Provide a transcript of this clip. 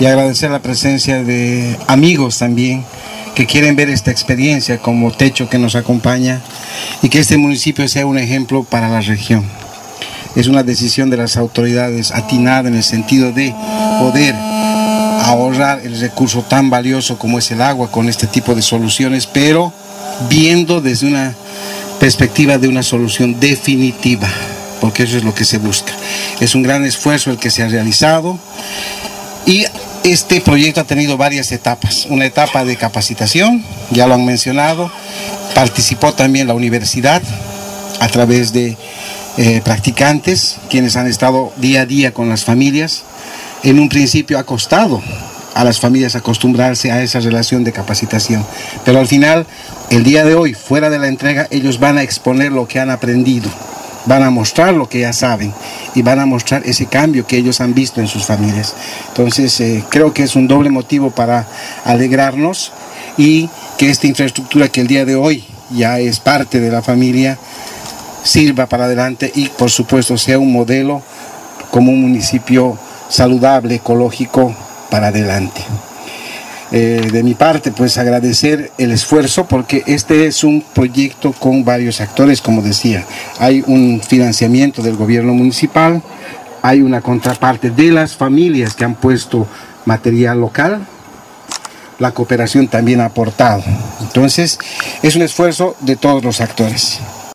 y agradecer la presencia de amigos también que quieren ver esta experiencia como techo que nos acompaña y que este municipio sea un ejemplo para la región. Es una decisión de las autoridades atinada en el sentido de poder ahorrar el recurso tan valioso como es el agua con este tipo de soluciones, pero viendo desde una perspectiva de una solución definitiva, porque eso es lo que se busca. Es un gran esfuerzo el que se ha realizado y este proyecto ha tenido varias etapas. Una etapa de capacitación, ya lo han mencionado, participó también la universidad a través de eh, practicantes, quienes han estado día a día con las familias. En un principio ha costado a las familias acostumbrarse a esa relación de capacitación, pero al final, el día de hoy, fuera de la entrega, ellos van a exponer lo que han aprendido van a mostrar lo que ya saben y van a mostrar ese cambio que ellos han visto en sus familias. Entonces eh, creo que es un doble motivo para alegrarnos y que esta infraestructura que el día de hoy ya es parte de la familia sirva para adelante y por supuesto sea un modelo como un municipio saludable, ecológico para adelante. Eh, de mi parte, pues agradecer el esfuerzo porque este es un proyecto con varios actores, como decía. Hay un financiamiento del gobierno municipal, hay una contraparte de las familias que han puesto material local, la cooperación también ha aportado. Entonces, es un esfuerzo de todos los actores.